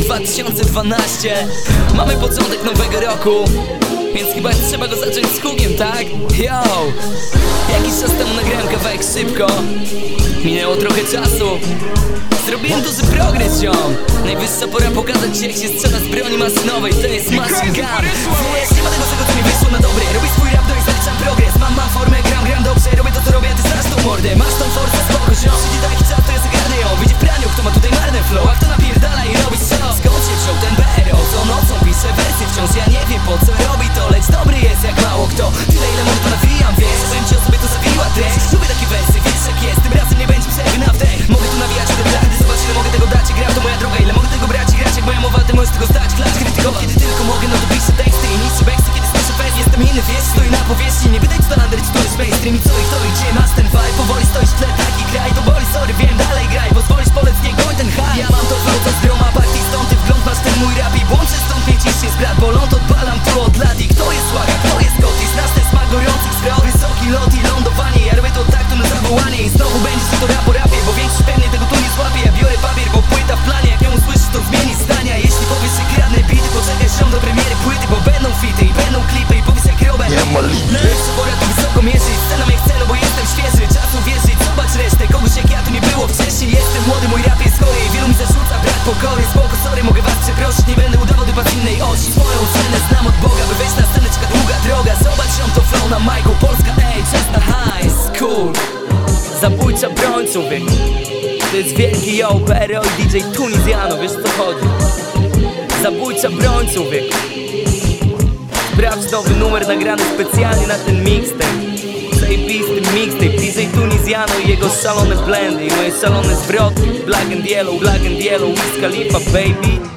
2012 Mamy początek nowego roku Więc chyba trzeba go zacząć z hugiem, tak? Yo! Jakiś czas temu nagrałem kawałek szybko. Minęło trochę czasu. Zrobiłem duży progres, ziom. Najwyższa pora pokazać ci jak się strzela z broni maszynowej. To jest machine gun inny, wiesz, stoi na powierzchni Nie wydaj co lander, czy to jest mainstream I co i kto i gdzie masz ten vibe. Powoli stoisz w tle, taki kraj To boli, sorry, wiem, dalej graj Pozwolisz polec, nie goń ten high Ja mam to flow, co z groma Stąd ty wgląd masz ten mój rap I błączę stąd mnie cisz jest brat Boląd odpalam tu od lat I kto jest słaga, kto jest goty Znasz ten smak gorących spraw Wysoki lot i lądowanie Ja robię to tak, to na zawołanie. I znowu będzie się to rap po rapie sorry, mogę was przeprosić Nie będę udawał z innej osi. Swoją cenę znam od Boga By wejść na scenę czeka długa droga Zobacz ją to flow na Michael Polska, ej, czas na high school Zabójcza broń, człowiek To jest wielki yo, PRO i DJ Tunizjano Wiesz co chodzi. Zabójcza broń, człowiek Sprawdź nowy numer nagrany specjalnie na ten mixtape Zajebisty mixtape. DJ Tunizjano i jego szalone blendy. Moje szalone zwroty. Black and yellow, black and yellow. Wiz Khalifa baby